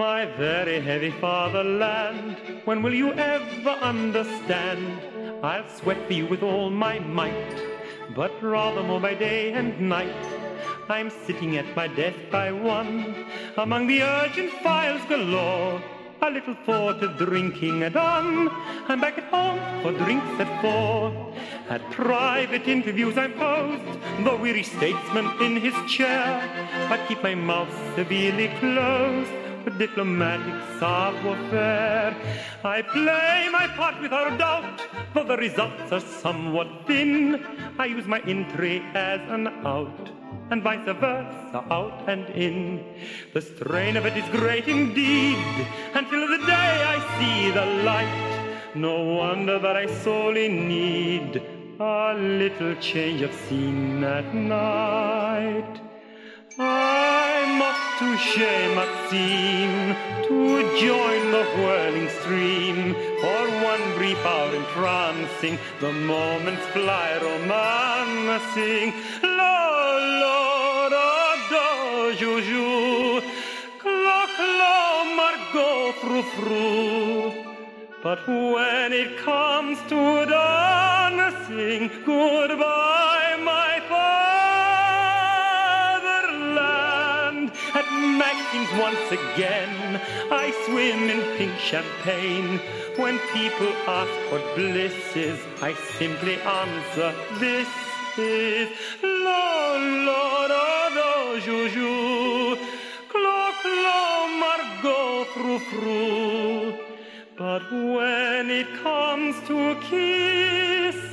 My very heavy fatherland, when will you ever understand? I'll sweat for you with all my might, but rather more by day and night. I'm sitting at my desk by one, among the urgent files galore. A little thought of drinking at on. I'm back at home for drinks at four. At private interviews I'm posed, the weary statesman in his chair. I keep my mouth severely closed diplomatic savoir-faire. I play my part without a doubt, though the results are somewhat thin. I use my entry as an out and vice versa, out and in. The strain of it is great indeed, until the day I see the light. No wonder that I sorely need a little change of scene at night. I'm off to Maxim to join the whirling stream for one brief hour entrancing. The moments fly romancing. joujou, clo, clo, Margot, frou, frou. But when it comes to dancing, goodbye, once again, I swim in pink champagne. When people ask what bliss is, I simply answer, this is la la da da joujou, clo clo margot frou frou. But when it comes to kisses, goodbye.